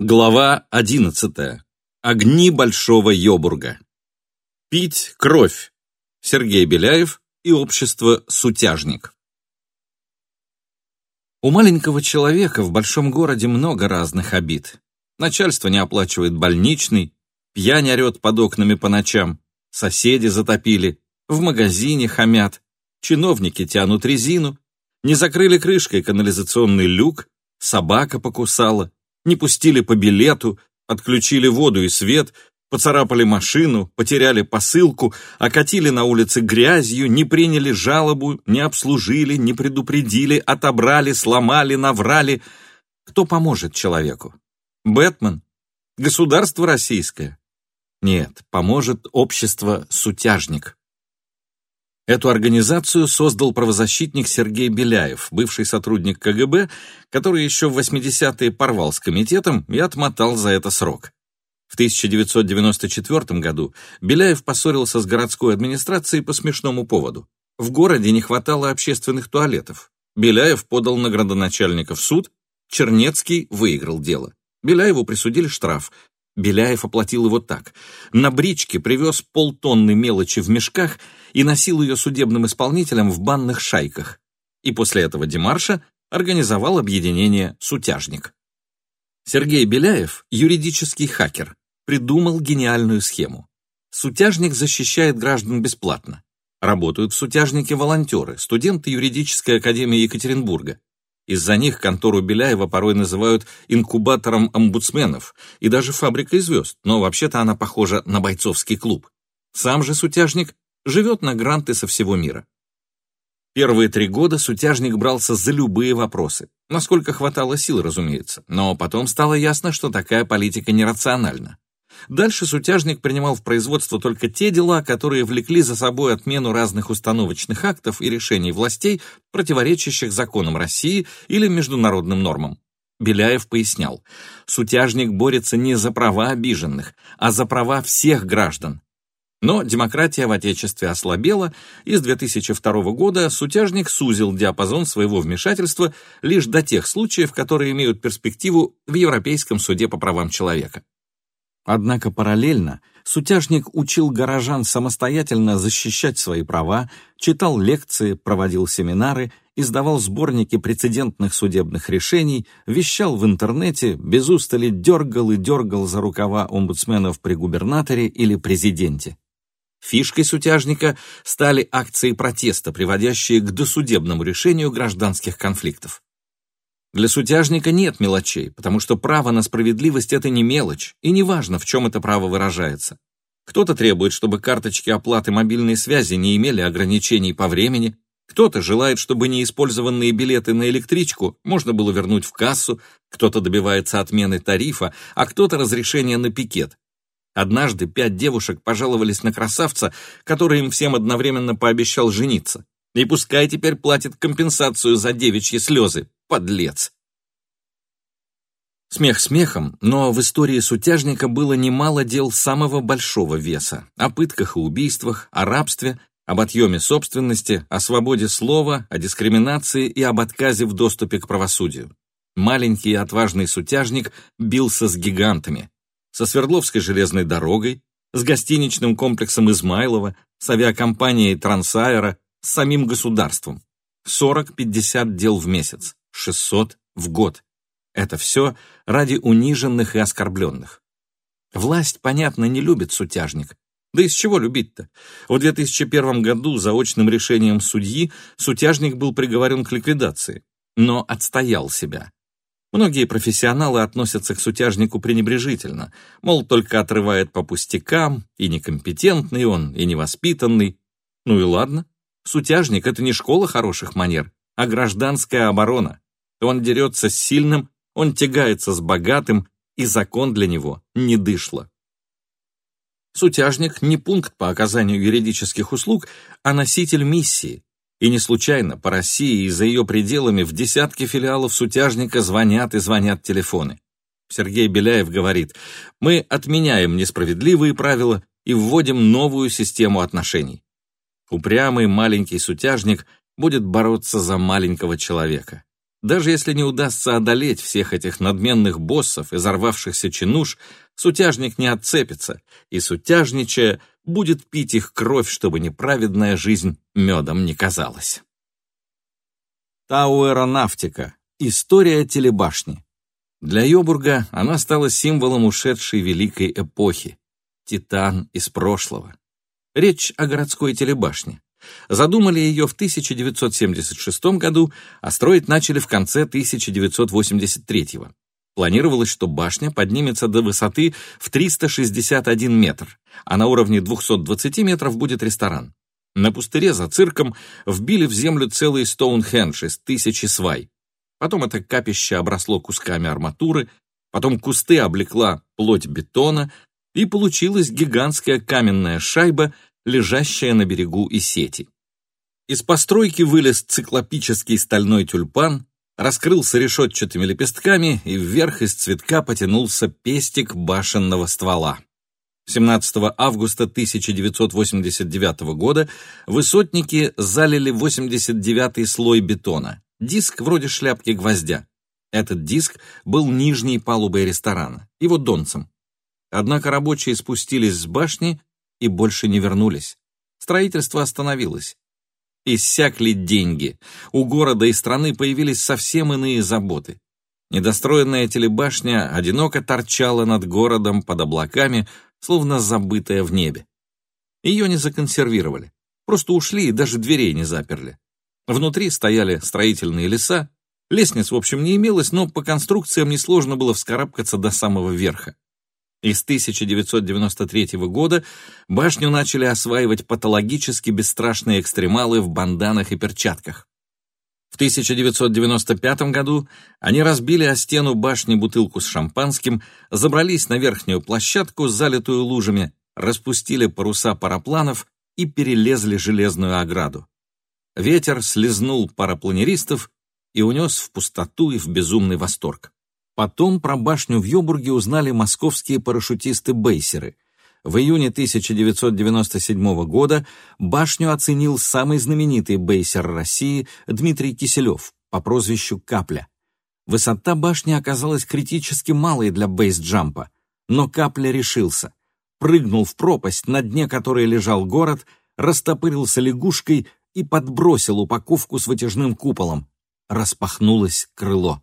Глава 11. Огни Большого Йобурга. Пить кровь. Сергей Беляев и общество «Сутяжник». У маленького человека в большом городе много разных обид. Начальство не оплачивает больничный, пьянь орет под окнами по ночам, соседи затопили, в магазине хамят, чиновники тянут резину, не закрыли крышкой канализационный люк, собака покусала, не пустили по билету, отключили воду и свет, поцарапали машину, потеряли посылку, окатили на улице грязью, не приняли жалобу, не обслужили, не предупредили, отобрали, сломали, наврали. Кто поможет человеку? Бэтмен? Государство российское? Нет, поможет общество «Сутяжник». Эту организацию создал правозащитник Сергей Беляев, бывший сотрудник КГБ, который еще в 80-е порвал с комитетом и отмотал за это срок. В 1994 году Беляев поссорился с городской администрацией по смешному поводу. В городе не хватало общественных туалетов. Беляев подал на градоначальника в суд, Чернецкий выиграл дело. Беляеву присудили штраф Беляев оплатил его так. На бричке привез полтонны мелочи в мешках и носил ее судебным исполнителям в банных шайках. И после этого демарша организовал объединение «Сутяжник». Сергей Беляев, юридический хакер, придумал гениальную схему. Сутяжник защищает граждан бесплатно. Работают в сутяжнике волонтеры, студенты юридической академии Екатеринбурга. Из-за них контору Беляева порой называют инкубатором омбудсменов и даже фабрикой звезд, но вообще-то она похожа на бойцовский клуб. Сам же сутяжник живет на гранты со всего мира. Первые три года сутяжник брался за любые вопросы, насколько хватало сил, разумеется, но потом стало ясно, что такая политика нерациональна. Дальше сутяжник принимал в производство только те дела, которые влекли за собой отмену разных установочных актов и решений властей, противоречащих законам России или международным нормам. Беляев пояснял, сутяжник борется не за права обиженных, а за права всех граждан. Но демократия в Отечестве ослабела, и с 2002 года сутяжник сузил диапазон своего вмешательства лишь до тех случаев, которые имеют перспективу в Европейском суде по правам человека. Однако параллельно сутяжник учил горожан самостоятельно защищать свои права, читал лекции, проводил семинары, издавал сборники прецедентных судебных решений, вещал в интернете, без устали дергал и дергал за рукава омбудсменов при губернаторе или президенте. Фишкой сутяжника стали акции протеста, приводящие к досудебному решению гражданских конфликтов. Для сутяжника нет мелочей, потому что право на справедливость — это не мелочь, и не важно, в чем это право выражается. Кто-то требует, чтобы карточки оплаты мобильной связи не имели ограничений по времени, кто-то желает, чтобы неиспользованные билеты на электричку можно было вернуть в кассу, кто-то добивается отмены тарифа, а кто-то разрешения на пикет. Однажды пять девушек пожаловались на красавца, который им всем одновременно пообещал жениться. И пускай теперь платит компенсацию за девичьи слезы, подлец. Смех смехом, но в истории сутяжника было немало дел самого большого веса. О пытках и убийствах, о рабстве, об отъеме собственности, о свободе слова, о дискриминации и об отказе в доступе к правосудию. Маленький и отважный сутяжник бился с гигантами. Со Свердловской железной дорогой, с гостиничным комплексом Измайлова, с авиакомпанией Трансаэра, с самим государством. 40-50 дел в месяц, 600 в год. Это все ради униженных и оскорбленных. Власть, понятно, не любит сутяжник. Да из чего любить-то? В 2001 году заочным решением судьи сутяжник был приговорен к ликвидации, но отстоял себя. Многие профессионалы относятся к сутяжнику пренебрежительно, мол, только отрывает по пустякам, и некомпетентный он, и невоспитанный. Ну и ладно, Сутяжник — это не школа хороших манер, а гражданская оборона. Он дерется с сильным, он тягается с богатым, и закон для него не дышло. Сутяжник не пункт по оказанию юридических услуг, а носитель миссии. И не случайно по России и за ее пределами в десятки филиалов сутяжника звонят и звонят телефоны. Сергей Беляев говорит, мы отменяем несправедливые правила и вводим новую систему отношений. Упрямый маленький сутяжник будет бороться за маленького человека. Даже если не удастся одолеть всех этих надменных боссов и взорвавшихся чинуш, сутяжник не отцепится, и сутяжничая будет пить их кровь, чтобы неправедная жизнь медом не казалась. Тауэронавтика. История телебашни. Для Йобурга она стала символом ушедшей великой эпохи. Титан из прошлого. Речь о городской телебашне. Задумали ее в 1976 году, а строить начали в конце 1983 -го. Планировалось, что башня поднимется до высоты в 361 метр, а на уровне 220 метров будет ресторан. На пустыре за цирком вбили в землю целый Стоунхендж из тысячи свай. Потом это капище обросло кусками арматуры, потом кусты облекла плоть бетона, и получилась гигантская каменная шайба, лежащая на берегу и сети. Из постройки вылез циклопический стальной тюльпан, раскрылся решетчатыми лепестками, и вверх из цветка потянулся пестик башенного ствола. 17 августа 1989 года высотники залили 89-й слой бетона, диск вроде шляпки гвоздя. Этот диск был нижней палубой ресторана, его донцем. Однако рабочие спустились с башни и больше не вернулись. Строительство остановилось. Иссякли деньги. У города и страны появились совсем иные заботы. Недостроенная телебашня одиноко торчала над городом под облаками, словно забытая в небе. Ее не законсервировали, просто ушли и даже дверей не заперли. Внутри стояли строительные леса, лестниц, в общем, не имелось, но по конструкциям несложно было вскарабкаться до самого верха. И с 1993 года башню начали осваивать патологически бесстрашные экстремалы в банданах и перчатках. В 1995 году они разбили о стену башни бутылку с шампанским, забрались на верхнюю площадку, залитую лужами, распустили паруса парапланов и перелезли железную ограду. Ветер слезнул парапланеристов и унес в пустоту и в безумный восторг. Потом про башню в Йобурге узнали московские парашютисты-бейсеры. В июне 1997 года башню оценил самый знаменитый бейсер России Дмитрий Киселев по прозвищу «Капля». Высота башни оказалась критически малой для бейс-джампа, но Капля решился. Прыгнул в пропасть, на дне которой лежал город, растопырился лягушкой и подбросил упаковку с вытяжным куполом. Распахнулось крыло.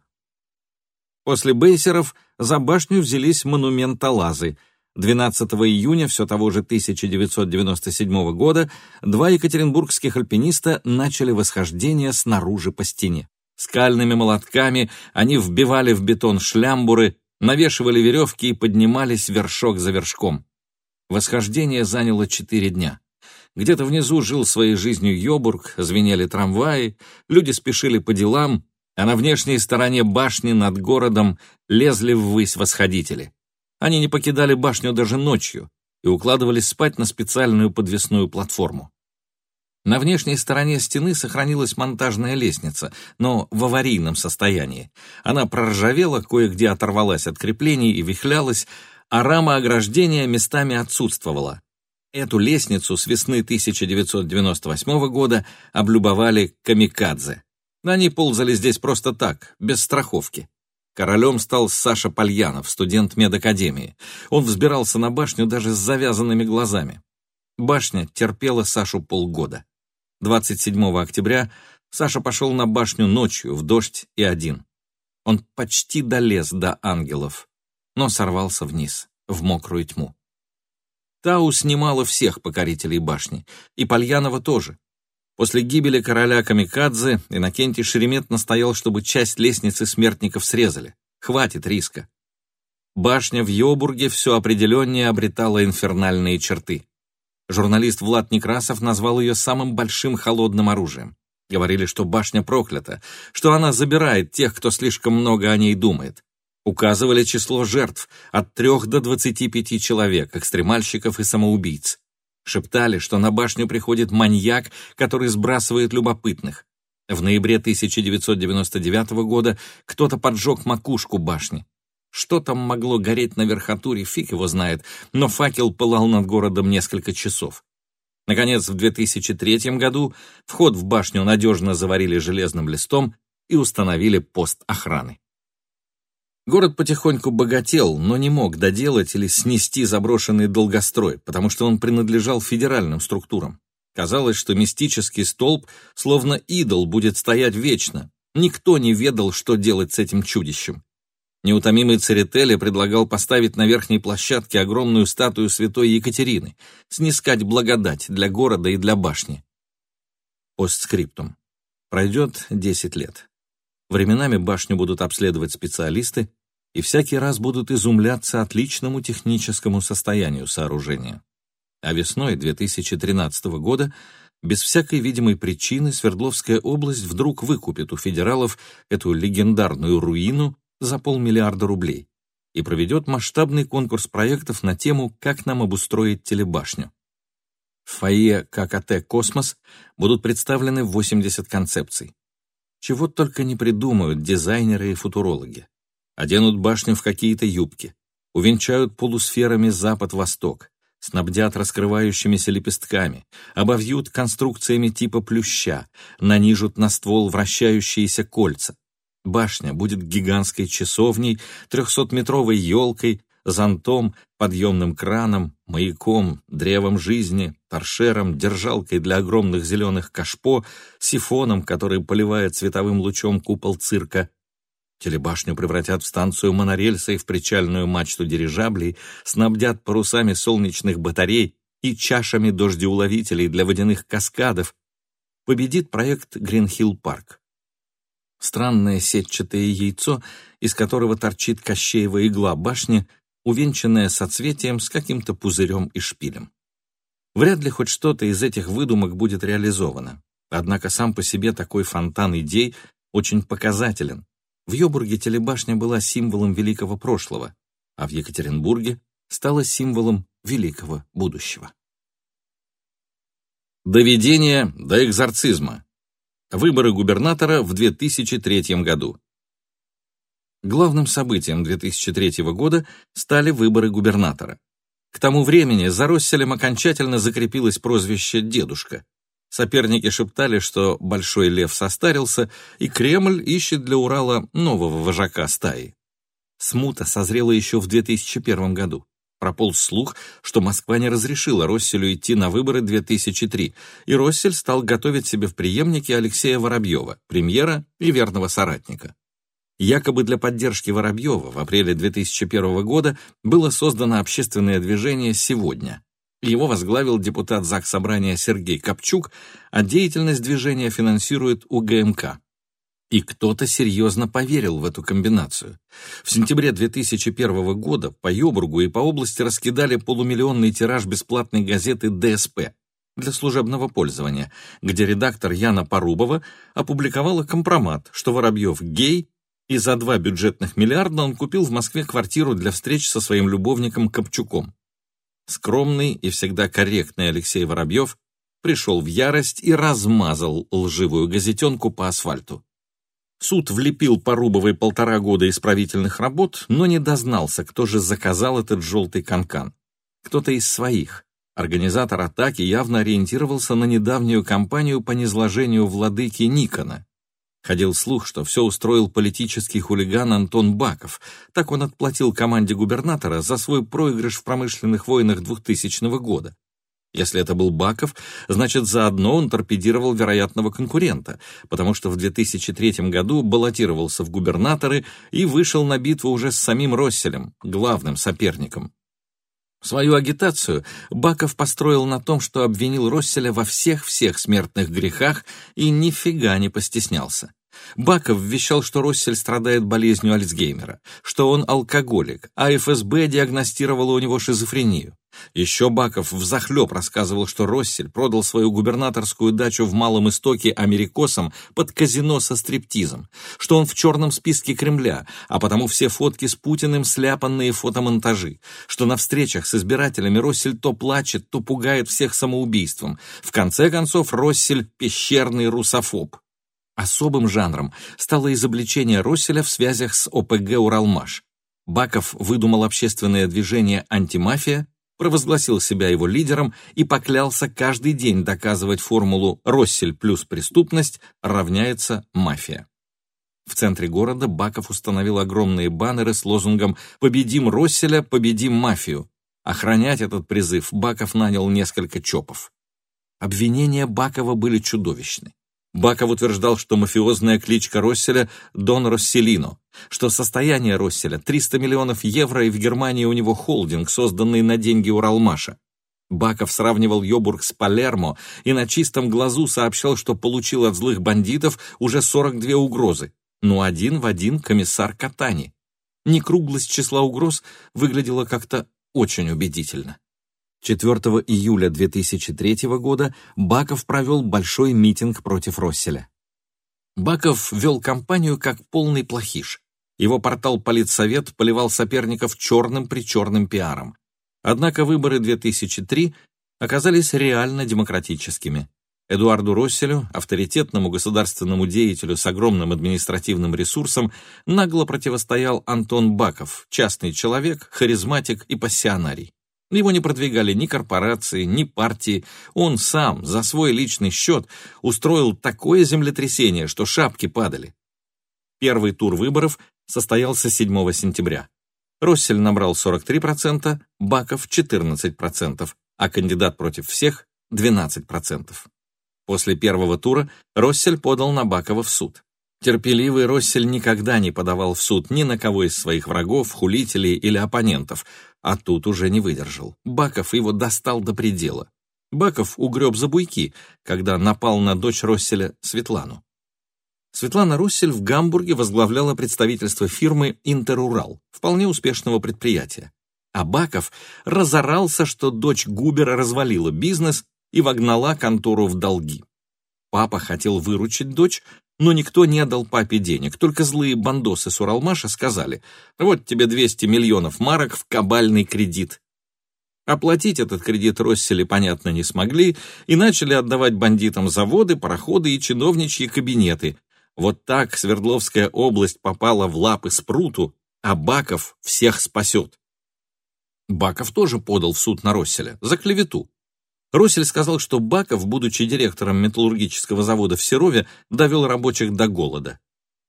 После бейсеров за башню взялись монументалазы. 12 июня все того же 1997 года два екатеринбургских альпиниста начали восхождение снаружи по стене. Скальными молотками они вбивали в бетон шлямбуры, навешивали веревки и поднимались вершок за вершком. Восхождение заняло четыре дня. Где-то внизу жил своей жизнью Йобург, звенели трамваи, люди спешили по делам, а на внешней стороне башни над городом лезли ввысь восходители. Они не покидали башню даже ночью и укладывались спать на специальную подвесную платформу. На внешней стороне стены сохранилась монтажная лестница, но в аварийном состоянии. Она проржавела, кое-где оторвалась от креплений и вихлялась, а рама ограждения местами отсутствовала. Эту лестницу с весны 1998 года облюбовали камикадзе. Они ползали здесь просто так, без страховки. Королем стал Саша Пальянов, студент медакадемии. Он взбирался на башню даже с завязанными глазами. Башня терпела Сашу полгода. 27 октября Саша пошел на башню ночью, в дождь и один. Он почти долез до ангелов, но сорвался вниз, в мокрую тьму. Тау снимала всех покорителей башни, и Пальянова тоже. После гибели короля Камикадзе Иннокентий Шеремет настоял, чтобы часть лестницы смертников срезали. Хватит риска. Башня в Йобурге все определеннее обретала инфернальные черты. Журналист Влад Некрасов назвал ее самым большим холодным оружием. Говорили, что башня проклята, что она забирает тех, кто слишком много о ней думает. Указывали число жертв от трех до двадцати пяти человек, экстремальщиков и самоубийц. Шептали, что на башню приходит маньяк, который сбрасывает любопытных. В ноябре 1999 года кто-то поджег макушку башни. Что там могло гореть на верхотуре, фиг его знает, но факел пылал над городом несколько часов. Наконец, в 2003 году вход в башню надежно заварили железным листом и установили пост охраны. Город потихоньку богател, но не мог доделать или снести заброшенный долгострой, потому что он принадлежал федеральным структурам. Казалось, что мистический столб, словно идол, будет стоять вечно. Никто не ведал, что делать с этим чудищем. Неутомимый Церетели предлагал поставить на верхней площадке огромную статую святой Екатерины, снискать благодать для города и для башни. Постскриптум. Пройдет 10 лет. Временами башню будут обследовать специалисты, и всякий раз будут изумляться отличному техническому состоянию сооружения. А весной 2013 года без всякой видимой причины Свердловская область вдруг выкупит у федералов эту легендарную руину за полмиллиарда рублей и проведет масштабный конкурс проектов на тему «Как нам обустроить телебашню». В фойе ККТ «Космос» будут представлены 80 концепций. Чего только не придумают дизайнеры и футурологи. Оденут башню в какие-то юбки, увенчают полусферами запад-восток, снабдят раскрывающимися лепестками, обовьют конструкциями типа плюща, нанижут на ствол вращающиеся кольца, Башня будет гигантской часовней, трехсотметровой елкой, зонтом, подъемным краном, маяком, древом жизни, торшером, держалкой для огромных зеленых кашпо, сифоном, который поливает световым лучом купол цирка. Телебашню превратят в станцию монорельса и в причальную мачту дирижаблей, снабдят парусами солнечных батарей и чашами дождеуловителей для водяных каскадов. Победит проект Гринхилл Парк странное сетчатое яйцо, из которого торчит кощеева игла башни, увенчанная соцветием с каким-то пузырем и шпилем. Вряд ли хоть что-то из этих выдумок будет реализовано. Однако сам по себе такой фонтан идей очень показателен. В Йобурге телебашня была символом великого прошлого, а в Екатеринбурге стала символом великого будущего. Доведение до экзорцизма. Выборы губернатора в 2003 году. Главным событием 2003 года стали выборы губернатора. К тому времени за Росселем окончательно закрепилось прозвище «дедушка». Соперники шептали, что Большой Лев состарился, и Кремль ищет для Урала нового вожака стаи. Смута созрела еще в 2001 году. Прополз слух, что Москва не разрешила Росселю идти на выборы 2003, и Россель стал готовить себе в преемнике Алексея Воробьева, премьера и верного соратника. Якобы для поддержки Воробьева в апреле 2001 года было создано общественное движение «Сегодня». Его возглавил депутат ЗАГС Собрания Сергей Копчук, а деятельность движения финансирует УГМК. И кто-то серьезно поверил в эту комбинацию. В сентябре 2001 года по Йобургу и по области раскидали полумиллионный тираж бесплатной газеты «ДСП» для служебного пользования, где редактор Яна Порубова опубликовала компромат, что Воробьев гей, и за два бюджетных миллиарда он купил в Москве квартиру для встреч со своим любовником Копчуком. Скромный и всегда корректный Алексей Воробьев пришел в ярость и размазал лживую газетенку по асфальту. Суд влепил Порубовой полтора года исправительных работ, но не дознался, кто же заказал этот желтый канкан. Кто-то из своих. Организатор атаки явно ориентировался на недавнюю кампанию по низложению владыки Никона. Ходил слух, что все устроил политический хулиган Антон Баков. Так он отплатил команде губернатора за свой проигрыш в промышленных войнах 2000 года. Если это был Баков, значит, заодно он торпедировал вероятного конкурента, потому что в 2003 году баллотировался в губернаторы и вышел на битву уже с самим Росселем, главным соперником. Свою агитацию Баков построил на том, что обвинил Росселя во всех-всех смертных грехах и нифига не постеснялся. Баков вещал, что Россель страдает болезнью Альцгеймера, что он алкоголик, а ФСБ диагностировала у него шизофрению. Еще Баков взахлеб рассказывал, что Россель продал свою губернаторскую дачу в Малом Истоке америкосам под казино со стриптизом, что он в черном списке Кремля, а потому все фотки с Путиным сляпанные фотомонтажи, что на встречах с избирателями Россель то плачет, то пугает всех самоубийством. В конце концов, Россель – пещерный русофоб. Особым жанром стало изобличение Росселя в связях с ОПГ «Уралмаш». Баков выдумал общественное движение «Антимафия», провозгласил себя его лидером и поклялся каждый день доказывать формулу «Россель плюс преступность равняется мафия». В центре города Баков установил огромные баннеры с лозунгом «Победим Росселя, победим мафию». Охранять этот призыв Баков нанял несколько чопов. Обвинения Бакова были чудовищны. Баков утверждал, что мафиозная кличка Росселя — Дон Росселино, что состояние Росселя — 300 миллионов евро, и в Германии у него холдинг, созданный на деньги Уралмаша. Баков сравнивал Йобург с Палермо и на чистом глазу сообщал, что получил от злых бандитов уже 42 угрозы, но один в один комиссар Катани. Некруглость числа угроз выглядела как-то очень убедительно. 4 июля 2003 года Баков провел большой митинг против Росселя. Баков вел кампанию как полный плохиш. Его портал «Политсовет» поливал соперников черным-причерным пиаром. Однако выборы 2003 оказались реально демократическими. Эдуарду Росселю, авторитетному государственному деятелю с огромным административным ресурсом, нагло противостоял Антон Баков, частный человек, харизматик и пассионарий. Его не продвигали ни корпорации, ни партии. Он сам, за свой личный счет, устроил такое землетрясение, что шапки падали. Первый тур выборов состоялся 7 сентября. Россель набрал 43%, Баков 14%, а кандидат против всех 12%. После первого тура Россель подал на Бакова в суд. Терпеливый Россель никогда не подавал в суд ни на кого из своих врагов, хулителей или оппонентов, а тут уже не выдержал. Баков его достал до предела. Баков угреб за буйки, когда напал на дочь Росселя Светлану. Светлана Руссель в Гамбурге возглавляла представительство фирмы «Интерурал», вполне успешного предприятия. А Баков разорался, что дочь Губера развалила бизнес и вогнала контору в долги. Папа хотел выручить дочь, но никто не дал папе денег, только злые бандосы с Уралмаша сказали, вот тебе 200 миллионов марок в кабальный кредит. Оплатить этот кредит Россели, понятно, не смогли и начали отдавать бандитам заводы, пароходы и чиновничьи кабинеты, вот так Свердловская область попала в лапы Спруту, а Баков всех спасет. Баков тоже подал в суд на Росселя за клевету. Россель сказал, что Баков, будучи директором металлургического завода в Серове, довел рабочих до голода.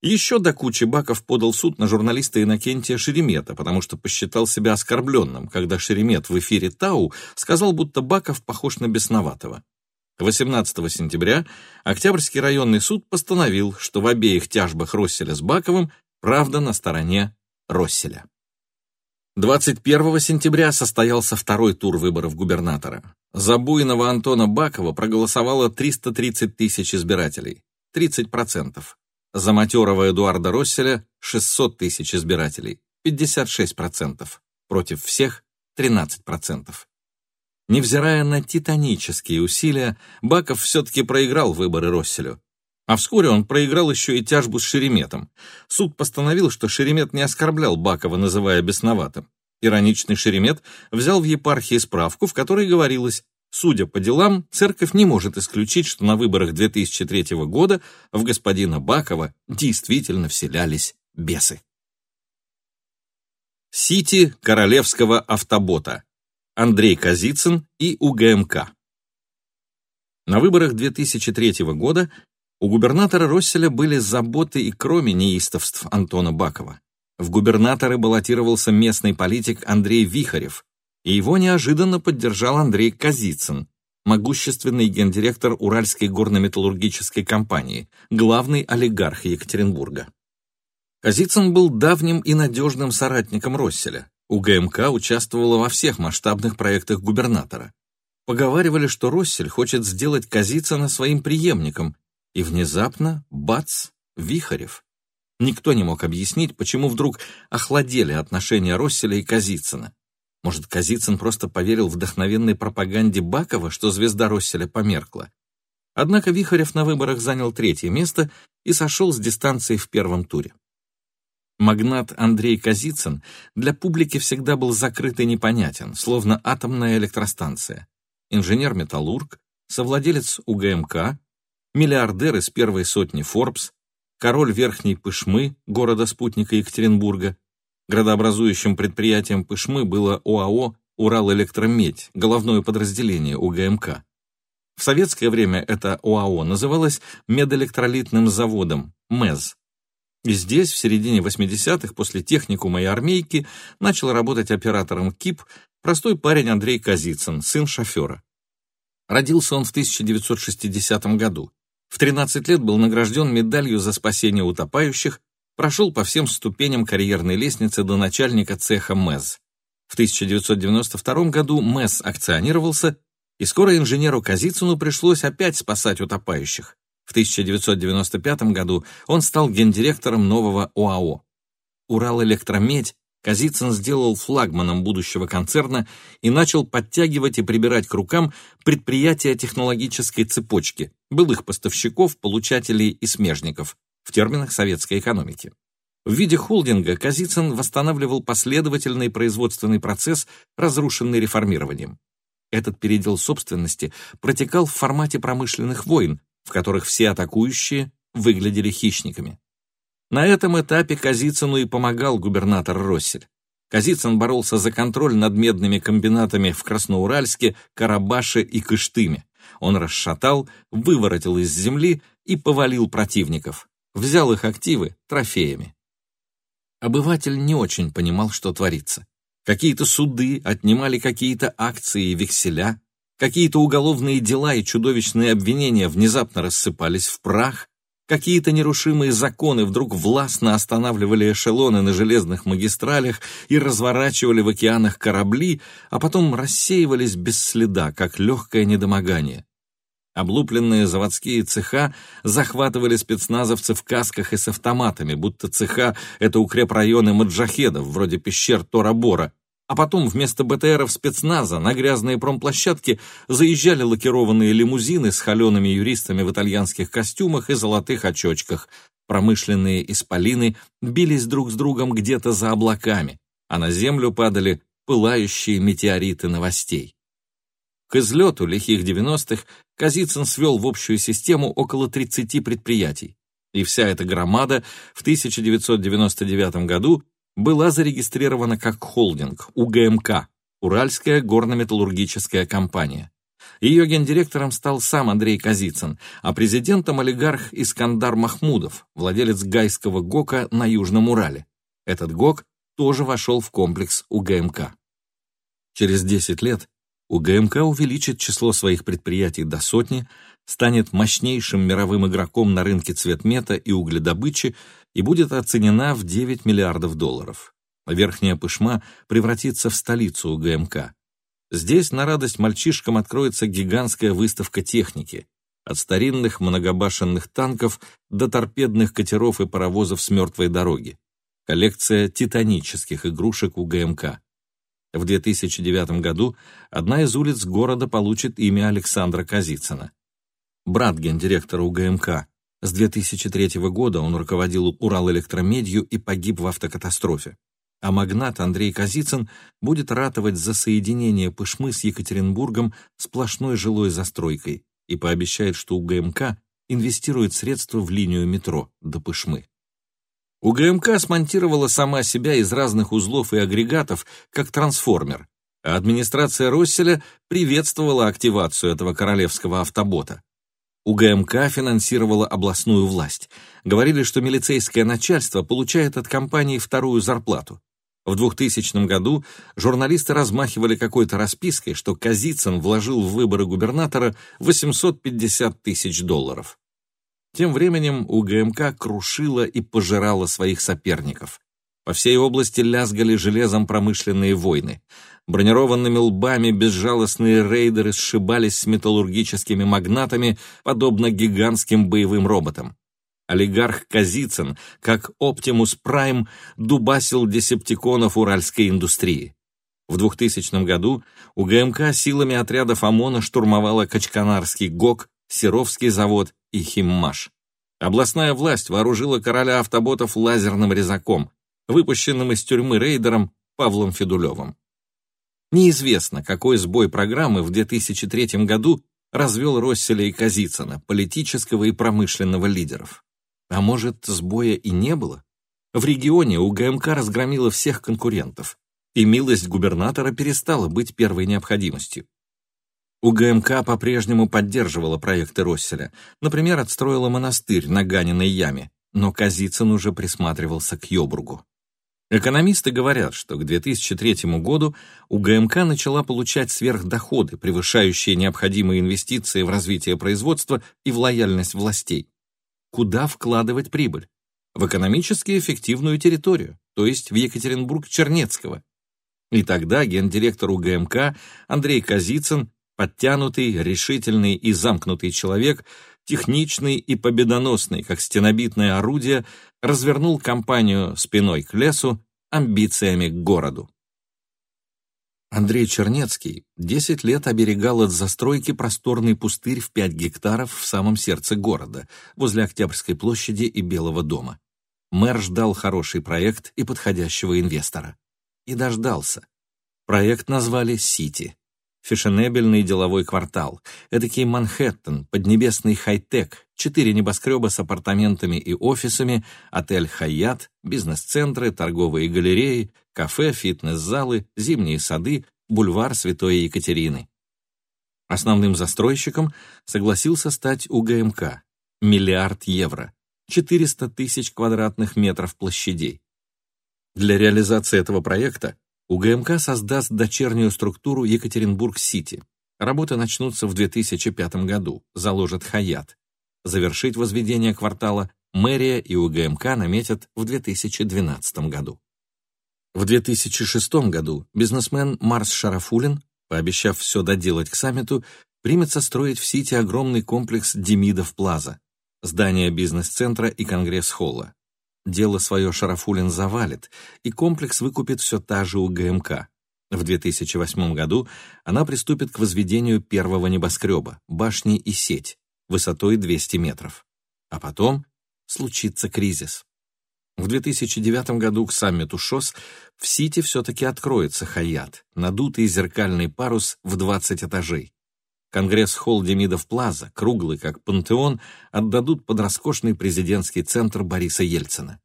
Еще до кучи Баков подал в суд на журналиста Иннокентия Шеремета, потому что посчитал себя оскорбленным, когда Шеремет в эфире Тау сказал, будто Баков похож на бесноватого. 18 сентября Октябрьский районный суд постановил, что в обеих тяжбах Росселя с Баковым правда на стороне Росселя. 21 сентября состоялся второй тур выборов губернатора. За буйного Антона Бакова проголосовало 330 тысяч избирателей, 30%. За матерого Эдуарда Росселя 600 тысяч избирателей, 56%. Против всех 13%. Невзирая на титанические усилия, Баков все-таки проиграл выборы Росселю. А вскоре он проиграл еще и тяжбу с Шереметом. Суд постановил, что Шеремет не оскорблял Бакова, называя бесноватым. Ироничный Шеремет взял в епархии справку, в которой говорилось, судя по делам, церковь не может исключить, что на выборах 2003 года в господина Бакова действительно вселялись бесы. Сити королевского автобота Андрей Казицын и УГМК. На выборах 2003 года у губернатора Росселя были заботы и кроме неистовств Антона Бакова. В губернаторы баллотировался местный политик Андрей Вихарев, и его неожиданно поддержал Андрей Казицын, могущественный гендиректор Уральской горно-металлургической компании, главный олигарх Екатеринбурга. Казицын был давним и надежным соратником Росселя, УГМК участвовала во всех масштабных проектах губернатора. Поговаривали, что Россель хочет сделать Казицына своим преемником, и внезапно, бац, Вихарев. Никто не мог объяснить, почему вдруг охладели отношения Росселя и Казицына. Может, Казицын просто поверил вдохновенной пропаганде Бакова, что звезда Росселя померкла. Однако Вихарев на выборах занял третье место и сошел с дистанции в первом туре. Магнат Андрей Казицын для публики всегда был закрыт и непонятен, словно атомная электростанция. Инженер-металлург, совладелец УГМК, миллиардер из первой сотни Forbes, король Верхней Пышмы, города-спутника Екатеринбурга. Градообразующим предприятием Пышмы было ОАО «Уралэлектромедь», головное подразделение УГМК. В советское время это ОАО называлось медэлектролитным заводом МЭЗ. И здесь, в середине 80-х, после техникума и армейки, начал работать оператором КИП простой парень Андрей Казицын, сын шофера. Родился он в 1960 году. В 13 лет был награжден медалью за спасение утопающих, прошел по всем ступеням карьерной лестницы до начальника цеха МЭЗ. В 1992 году МЭЗ акционировался, и скоро инженеру Казицыну пришлось опять спасать утопающих. В 1995 году он стал гендиректором нового ОАО. Уралэлектромедь Казицын сделал флагманом будущего концерна и начал подтягивать и прибирать к рукам предприятия технологической цепочки, былых поставщиков, получателей и смежников в терминах советской экономики. В виде холдинга Казицын восстанавливал последовательный производственный процесс, разрушенный реформированием. Этот передел собственности протекал в формате промышленных войн, в которых все атакующие выглядели хищниками. На этом этапе Казицыну и помогал губернатор Россель. Казицын боролся за контроль над медными комбинатами в Красноуральске, Карабаше и Кыштыме. Он расшатал, выворотил из земли и повалил противников. Взял их активы трофеями. Обыватель не очень понимал, что творится. Какие-то суды отнимали какие-то акции и векселя, Какие-то уголовные дела и чудовищные обвинения внезапно рассыпались в прах, какие-то нерушимые законы вдруг властно останавливали эшелоны на железных магистралях и разворачивали в океанах корабли, а потом рассеивались без следа, как легкое недомогание. Облупленные заводские цеха захватывали спецназовцы в касках и с автоматами, будто цеха — это укрепрайоны маджахедов, вроде пещер Тора-Бора, а потом вместо БТРов спецназа на грязные промплощадки заезжали лакированные лимузины с холеными юристами в итальянских костюмах и золотых очочках. Промышленные исполины бились друг с другом где-то за облаками, а на землю падали пылающие метеориты новостей. К излету лихих 90-х Казицын свел в общую систему около 30 предприятий, и вся эта громада в 1999 году была зарегистрирована как холдинг УГМК Уральская горно-металлургическая компания. Ее гендиректором стал сам Андрей Казицын, а президентом олигарх Искандар Махмудов, владелец гайского ГОКа на Южном Урале. Этот ГОК тоже вошел в комплекс УГМК. Через 10 лет УГМК увеличит число своих предприятий до сотни, станет мощнейшим мировым игроком на рынке цветмета и угледобычи и будет оценена в 9 миллиардов долларов. Верхняя Пышма превратится в столицу ГМК. Здесь на радость мальчишкам откроется гигантская выставка техники, от старинных многобашенных танков до торпедных катеров и паровозов с мертвой дороги. Коллекция титанических игрушек у ГМК. В 2009 году одна из улиц города получит имя Александра Казицына. Брат гендиректора УГМК, с 2003 года он руководил Уралэлектромедью и погиб в автокатастрофе. А магнат Андрей Казицын будет ратовать за соединение Пышмы с Екатеринбургом сплошной жилой застройкой и пообещает, что УГМК инвестирует средства в линию метро до Пышмы. УГМК смонтировала сама себя из разных узлов и агрегатов, как трансформер, а администрация Росселя приветствовала активацию этого королевского автобота. УГМК финансировала областную власть. Говорили, что милицейское начальство получает от компании вторую зарплату. В 2000 году журналисты размахивали какой-то распиской, что Казицын вложил в выборы губернатора 850 тысяч долларов. Тем временем УГМК крушила и пожирала своих соперников. По всей области лязгали железом промышленные войны. Бронированными лбами безжалостные рейдеры сшибались с металлургическими магнатами, подобно гигантским боевым роботам. Олигарх Казицын, как Оптимус Прайм, дубасил десептиконов уральской индустрии. В 2000 году у ГМК силами отрядов ОМОНа штурмовала Качканарский ГОК, Серовский завод и Химмаш. Областная власть вооружила короля автоботов лазерным резаком, выпущенным из тюрьмы рейдером Павлом Федулевым. Неизвестно, какой сбой программы в 2003 году развел Росселя и Казицына, политического и промышленного лидеров. А может, сбоя и не было? В регионе у ГМК разгромила всех конкурентов, и милость губернатора перестала быть первой необходимостью. У ГМК по-прежнему поддерживала проекты Росселя, например, отстроила монастырь на Ганиной яме, но Казицын уже присматривался к Йобургу. Экономисты говорят, что к 2003 году у ГМК начала получать сверхдоходы, превышающие необходимые инвестиции в развитие производства и в лояльность властей. Куда вкладывать прибыль? В экономически эффективную территорию, то есть в Екатеринбург-Чернецкого. И тогда гендиректор УГМК Андрей Казицын, подтянутый, решительный и замкнутый человек, техничный и победоносный, как стенобитное орудие, развернул компанию спиной к лесу, амбициями к городу. Андрей Чернецкий 10 лет оберегал от застройки просторный пустырь в 5 гектаров в самом сердце города, возле Октябрьской площади и Белого дома. Мэр ждал хороший проект и подходящего инвестора. И дождался. Проект назвали «Сити». Фешенебельный деловой квартал, эдакий Манхэттен, поднебесный хай-тек, четыре небоскреба с апартаментами и офисами, отель «Хаят», бизнес-центры, торговые галереи, кафе, фитнес-залы, зимние сады, бульвар Святой Екатерины. Основным застройщиком согласился стать УГМК. Миллиард евро. 400 тысяч квадратных метров площадей. Для реализации этого проекта УГМК создаст дочернюю структуру Екатеринбург-Сити. Работы начнутся в 2005 году, заложит Хаят. Завершить возведение квартала мэрия и УГМК наметят в 2012 году. В 2006 году бизнесмен Марс Шарафулин, пообещав все доделать к саммиту, примется строить в Сити огромный комплекс Демидов Плаза, здание бизнес-центра и конгресс-холла. Дело свое Шарафулин завалит, и комплекс выкупит все та же УГМК. В 2008 году она приступит к возведению первого небоскреба, башни и сеть, высотой 200 метров. А потом случится кризис. В 2009 году к саммиту ШОС в Сити все-таки откроется Хаят, надутый зеркальный парус в 20 этажей. Конгресс-холл Демидов Плаза, круглый как пантеон, отдадут под роскошный президентский центр Бориса Ельцина.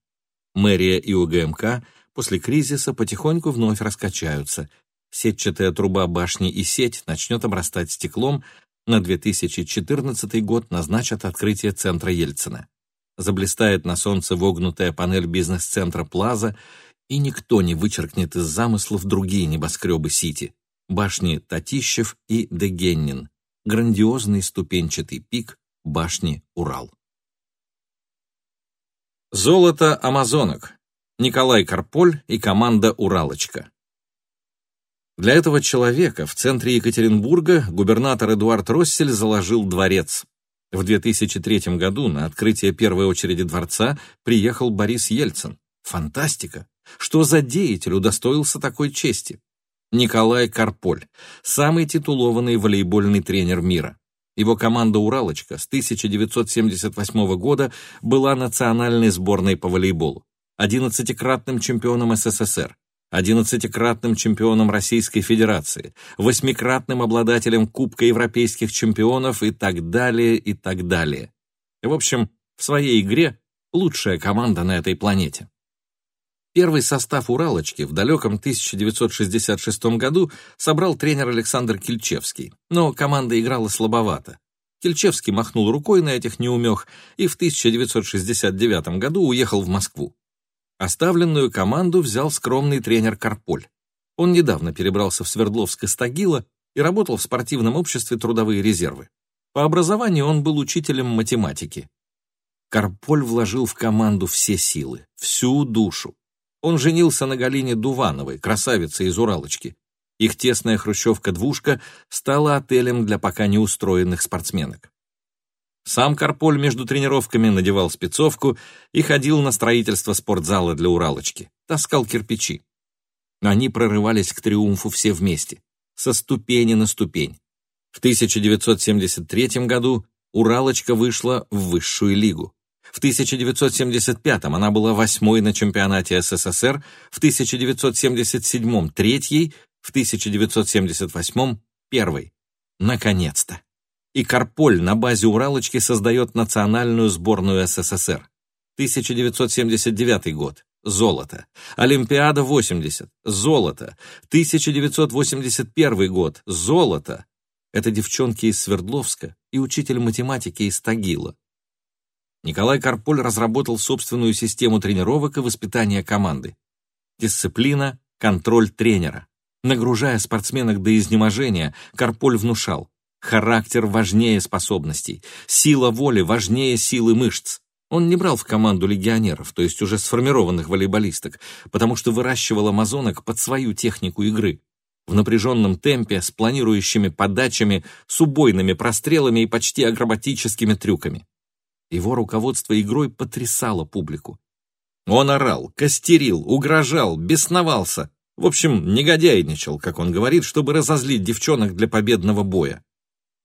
Мэрия и УГМК после кризиса потихоньку вновь раскачаются. Сетчатая труба башни и сеть начнет обрастать стеклом, на 2014 год назначат открытие центра Ельцина. Заблистает на солнце вогнутая панель бизнес-центра Плаза, и никто не вычеркнет из замыслов другие небоскребы Сити, башни Татищев и Дегеннин, грандиозный ступенчатый пик башни Урал. Золото амазонок. Николай Карполь и команда «Уралочка». Для этого человека в центре Екатеринбурга губернатор Эдуард Россель заложил дворец. В 2003 году на открытие первой очереди дворца приехал Борис Ельцин. Фантастика! Что за деятель удостоился такой чести? Николай Карполь, самый титулованный волейбольный тренер мира. Его команда «Уралочка» с 1978 года была национальной сборной по волейболу, одиннадцатикратным чемпионом СССР, одиннадцатикратным чемпионом Российской Федерации, восьмикратным обладателем Кубка Европейских чемпионов и так далее, и так далее. В общем, в своей игре лучшая команда на этой планете. Первый состав «Уралочки» в далеком 1966 году собрал тренер Александр Кильчевский, но команда играла слабовато. Кильчевский махнул рукой на этих неумех и в 1969 году уехал в Москву. Оставленную команду взял скромный тренер Карполь. Он недавно перебрался в Свердловск из Тагила и работал в спортивном обществе «Трудовые резервы». По образованию он был учителем математики. Карполь вложил в команду все силы, всю душу. Он женился на Галине Дувановой, красавице из Уралочки. Их тесная хрущевка-двушка стала отелем для пока не устроенных спортсменок. Сам Карполь между тренировками надевал спецовку и ходил на строительство спортзала для Уралочки, таскал кирпичи. Они прорывались к триумфу все вместе, со ступени на ступень. В 1973 году Уралочка вышла в высшую лигу. В 1975 она была восьмой на чемпионате СССР, в 1977 – третьей, в 1978 – первой. Наконец-то! И Карполь на базе Уралочки создает национальную сборную СССР. 1979 год. Золото. Олимпиада 80. Золото. 1981 год. Золото. Это девчонки из Свердловска и учитель математики из Тагила. Николай Карполь разработал собственную систему тренировок и воспитания команды. Дисциплина, контроль тренера. Нагружая спортсменок до изнеможения, Карполь внушал. Характер важнее способностей, сила воли важнее силы мышц. Он не брал в команду легионеров, то есть уже сформированных волейболисток, потому что выращивал амазонок под свою технику игры. В напряженном темпе, с планирующими подачами, с убойными прострелами и почти акробатическими трюками. Его руководство игрой потрясало публику. Он орал, костерил, угрожал, бесновался. В общем, негодяйничал, как он говорит, чтобы разозлить девчонок для победного боя.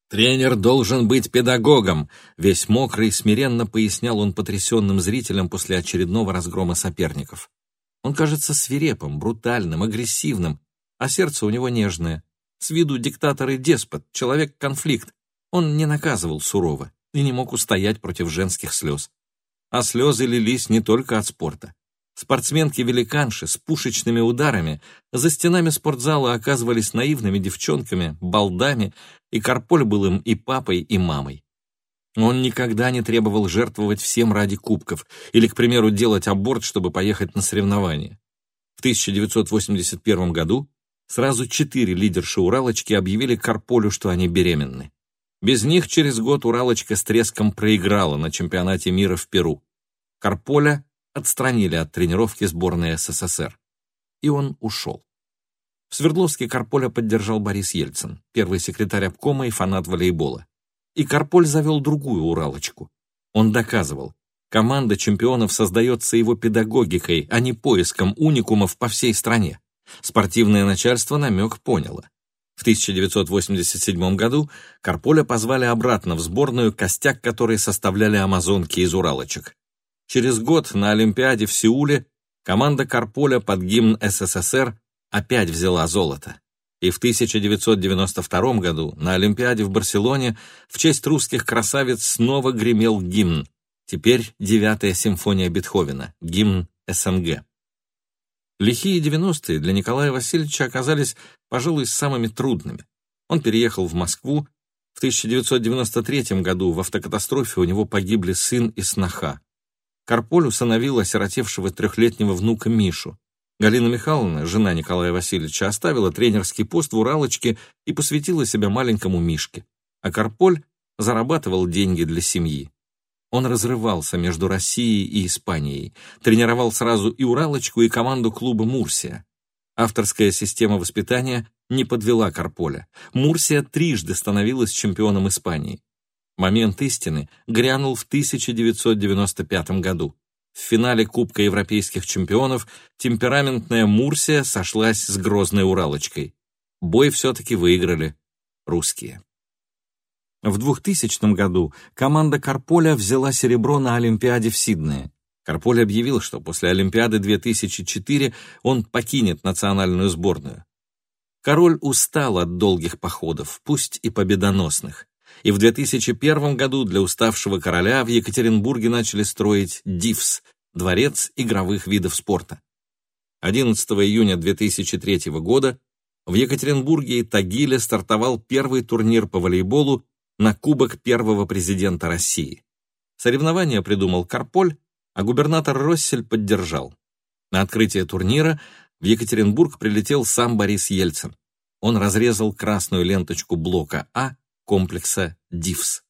«Тренер должен быть педагогом», — весь мокрый смиренно пояснял он потрясенным зрителям после очередного разгрома соперников. Он кажется свирепым, брутальным, агрессивным, а сердце у него нежное. С виду диктатор и деспот, человек-конфликт. Он не наказывал сурово и не мог устоять против женских слез. А слезы лились не только от спорта. Спортсменки-великанши с пушечными ударами за стенами спортзала оказывались наивными девчонками, балдами, и Карполь был им и папой, и мамой. Он никогда не требовал жертвовать всем ради кубков или, к примеру, делать аборт, чтобы поехать на соревнования. В 1981 году сразу четыре лидерши Уралочки объявили Карполю, что они беременны. Без них через год Уралочка с треском проиграла на чемпионате мира в Перу. Карполя отстранили от тренировки сборной СССР. И он ушел. В Свердловске Карполя поддержал Борис Ельцин, первый секретарь обкома и фанат волейбола. И Карполь завел другую Уралочку. Он доказывал, команда чемпионов создается его педагогикой, а не поиском уникумов по всей стране. Спортивное начальство намек поняло. В 1987 году Карполя позвали обратно в сборную, костяк которой составляли амазонки из Уралочек. Через год на Олимпиаде в Сеуле команда Карполя под гимн СССР опять взяла золото. И в 1992 году на Олимпиаде в Барселоне в честь русских красавиц снова гремел гимн. Теперь девятая симфония Бетховена, гимн СНГ. Лихие 90-е для Николая Васильевича оказались, пожалуй, самыми трудными. Он переехал в Москву. В 1993 году в автокатастрофе у него погибли сын и сноха. Карполь усыновил осиротевшего трехлетнего внука Мишу. Галина Михайловна, жена Николая Васильевича, оставила тренерский пост в Уралочке и посвятила себя маленькому Мишке. А Карполь зарабатывал деньги для семьи. Он разрывался между Россией и Испанией, тренировал сразу и Уралочку, и команду клуба «Мурсия». Авторская система воспитания не подвела Карполя. Мурсия трижды становилась чемпионом Испании. Момент истины грянул в 1995 году. В финале Кубка европейских чемпионов темпераментная Мурсия сошлась с грозной Уралочкой. Бой все-таки выиграли русские. В 2000 году команда Карполя взяла серебро на Олимпиаде в Сиднее. Карполь объявил, что после Олимпиады 2004 он покинет национальную сборную. Король устал от долгих походов, пусть и победоносных. И в 2001 году для уставшего короля в Екатеринбурге начали строить ДИФС – Дворец игровых видов спорта. 11 июня 2003 года в Екатеринбурге и Тагиле стартовал первый турнир по волейболу на Кубок первого президента России. Соревнование придумал Карполь, а губернатор Россель поддержал. На открытие турнира в Екатеринбург прилетел сам Борис Ельцин. Он разрезал красную ленточку блока А комплекса ДИФС.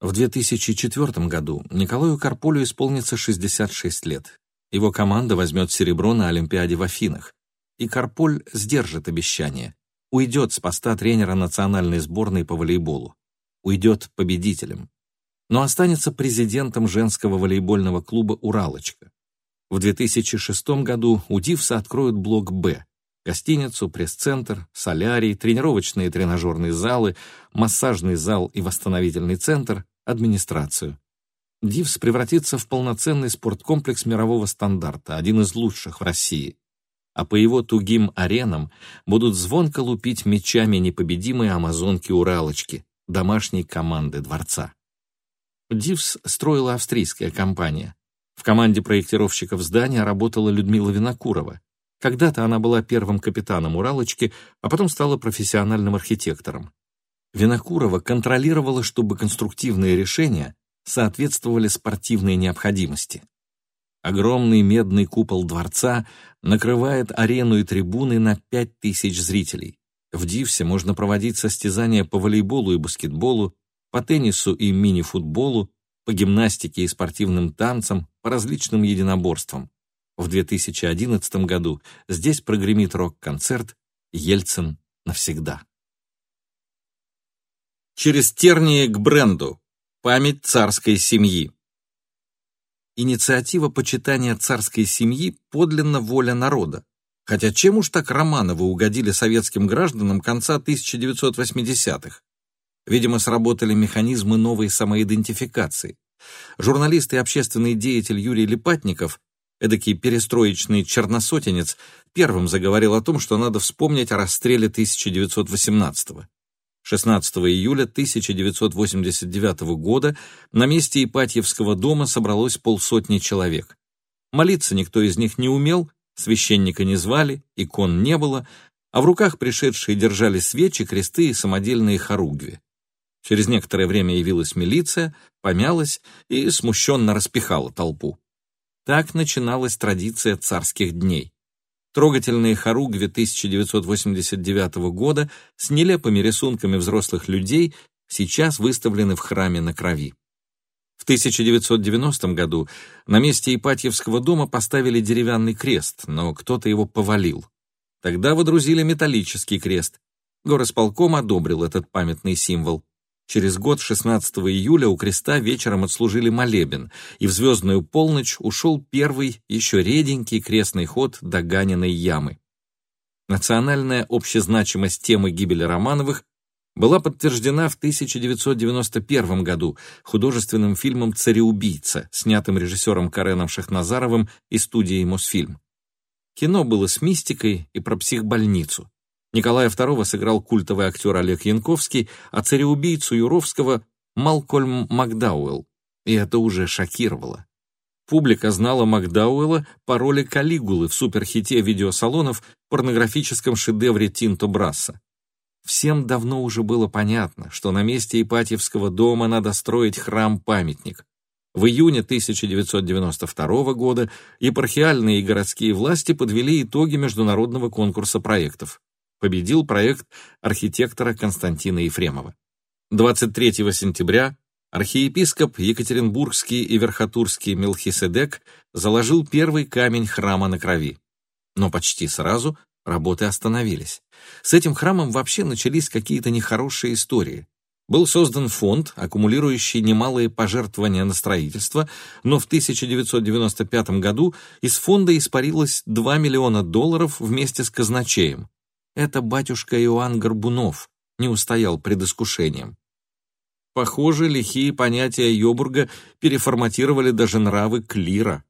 В 2004 году Николаю Карполю исполнится 66 лет. Его команда возьмет серебро на Олимпиаде в Афинах. И Карполь сдержит обещание уйдет с поста тренера национальной сборной по волейболу. Уйдет победителем. Но останется президентом женского волейбольного клуба «Уралочка». В 2006 году у Дивса откроют блок «Б», гостиницу, пресс-центр, солярий, тренировочные тренажерные залы, массажный зал и восстановительный центр, администрацию. Дивс превратится в полноценный спорткомплекс мирового стандарта, один из лучших в России а по его тугим аренам будут звонко лупить мечами непобедимые амазонки-уралочки, домашней команды дворца. Дивс строила австрийская компания. В команде проектировщиков здания работала Людмила Винокурова. Когда-то она была первым капитаном «Уралочки», а потом стала профессиональным архитектором. Винокурова контролировала, чтобы конструктивные решения соответствовали спортивной необходимости. Огромный медный купол дворца накрывает арену и трибуны на 5000 зрителей. В Дивсе можно проводить состязания по волейболу и баскетболу, по теннису и мини-футболу, по гимнастике и спортивным танцам, по различным единоборствам. В 2011 году здесь прогремит рок-концерт «Ельцин навсегда». Через тернии к бренду. Память царской семьи. Инициатива почитания царской семьи подлинно воля народа. Хотя чем уж так Романовы угодили советским гражданам конца 1980-х? Видимо, сработали механизмы новой самоидентификации. Журналист и общественный деятель Юрий Липатников, эдакий перестроечный черносотенец, первым заговорил о том, что надо вспомнить о расстреле 1918 -го. 16 июля 1989 года на месте Ипатьевского дома собралось полсотни человек. Молиться никто из них не умел, священника не звали, икон не было, а в руках пришедшие держали свечи, кресты и самодельные хоругви. Через некоторое время явилась милиция, помялась и смущенно распихала толпу. Так начиналась традиция царских дней. Трогательные хоругви 1989 года с нелепыми рисунками взрослых людей сейчас выставлены в храме на крови. В 1990 году на месте Ипатьевского дома поставили деревянный крест, но кто-то его повалил. Тогда водрузили металлический крест. Горосполком одобрил этот памятный символ. Через год, 16 июля, у креста вечером отслужили молебен, и в звездную полночь ушел первый, еще реденький крестный ход до Ганиной ямы. Национальная общезначимость темы гибели Романовых была подтверждена в 1991 году художественным фильмом «Цареубийца», снятым режиссером Кареном Шахназаровым и студией «Мосфильм». Кино было с мистикой и про психбольницу. Николая II сыграл культовый актер Олег Янковский, а цареубийцу Юровского — Малкольм Макдауэлл. И это уже шокировало. Публика знала Макдауэлла по роли Калигулы в суперхите видеосалонов порнографическом шедевре Тинто Брасса. Всем давно уже было понятно, что на месте Ипатьевского дома надо строить храм-памятник. В июне 1992 года епархиальные и городские власти подвели итоги международного конкурса проектов победил проект архитектора Константина Ефремова. 23 сентября архиепископ Екатеринбургский и Верхотурский Мелхиседек заложил первый камень храма на крови. Но почти сразу работы остановились. С этим храмом вообще начались какие-то нехорошие истории. Был создан фонд, аккумулирующий немалые пожертвования на строительство, но в 1995 году из фонда испарилось 2 миллиона долларов вместе с казначеем. Это батюшка Иоанн Горбунов не устоял пред искушением. Похоже, лихие понятия Йобурга переформатировали даже нравы клира.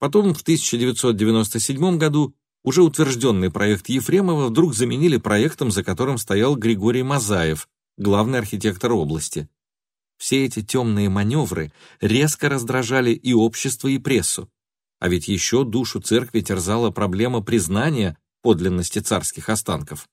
Потом, в 1997 году, уже утвержденный проект Ефремова вдруг заменили проектом, за которым стоял Григорий Мазаев, главный архитектор области. Все эти темные маневры резко раздражали и общество, и прессу. А ведь еще душу церкви терзала проблема признания подлинности царских останков.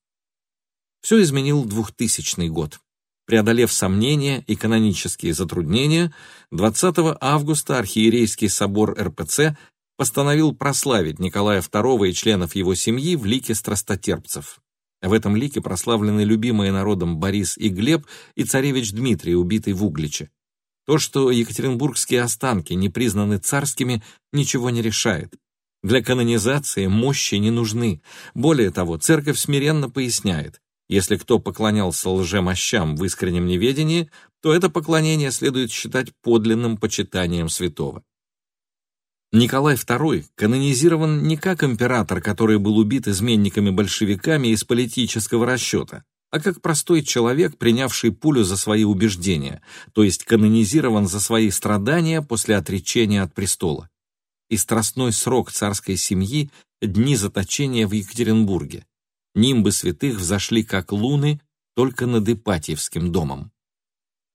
Все изменил 2000 год. Преодолев сомнения и канонические затруднения, 20 августа архиерейский собор РПЦ постановил прославить Николая II и членов его семьи в лике страстотерпцев. В этом лике прославлены любимые народом Борис и Глеб и царевич Дмитрий, убитый в Угличе. То, что екатеринбургские останки не признаны царскими, ничего не решает. Для канонизации мощи не нужны. Более того, церковь смиренно поясняет, если кто поклонялся лжемощам в искреннем неведении, то это поклонение следует считать подлинным почитанием святого. Николай II канонизирован не как император, который был убит изменниками-большевиками из политического расчета, а как простой человек, принявший пулю за свои убеждения, то есть канонизирован за свои страдания после отречения от престола и страстной срок царской семьи дни заточения в Екатеринбурге. Нимбы святых взошли как луны только над Ипатьевским домом.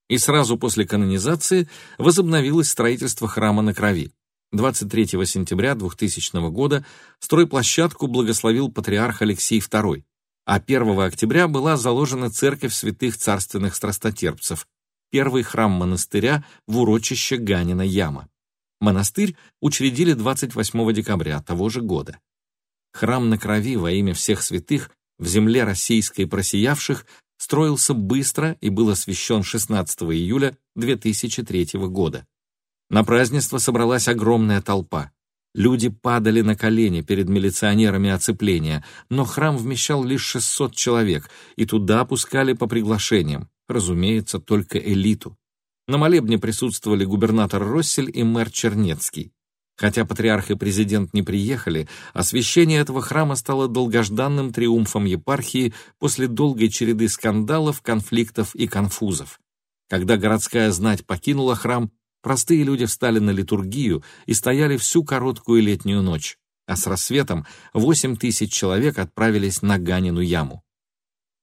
И сразу после канонизации возобновилось строительство храма на крови. 23 сентября 2000 года стройплощадку благословил патриарх Алексей II, а 1 октября была заложена церковь святых царственных страстотерпцев. первый храм монастыря в урочище Ганина Яма. Монастырь учредили 28 декабря того же года. Храм на крови во имя всех святых в земле российской просиявших строился быстро и был освящен 16 июля 2003 года. На празднество собралась огромная толпа. Люди падали на колени перед милиционерами оцепления, но храм вмещал лишь 600 человек, и туда пускали по приглашениям, разумеется, только элиту. На молебне присутствовали губернатор Россель и мэр Чернецкий. Хотя патриарх и президент не приехали, освящение этого храма стало долгожданным триумфом епархии после долгой череды скандалов, конфликтов и конфузов. Когда городская знать покинула храм, простые люди встали на литургию и стояли всю короткую летнюю ночь, а с рассветом 8 тысяч человек отправились на Ганину яму.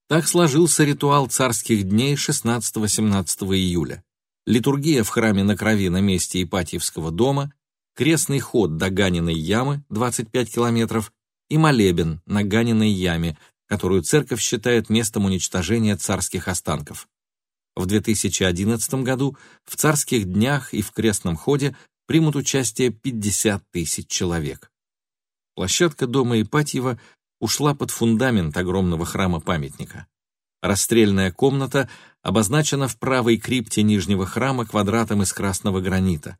Так сложился ритуал царских дней 16-17 июля. Литургия в храме на крови на месте Ипатьевского дома – крестный ход до Ганиной ямы 25 километров и молебен на Ганиной яме, которую церковь считает местом уничтожения царских останков. В 2011 году в царских днях и в крестном ходе примут участие 50 тысяч человек. Площадка дома Ипатьева ушла под фундамент огромного храма-памятника. Расстрельная комната обозначена в правой крипте нижнего храма квадратом из красного гранита.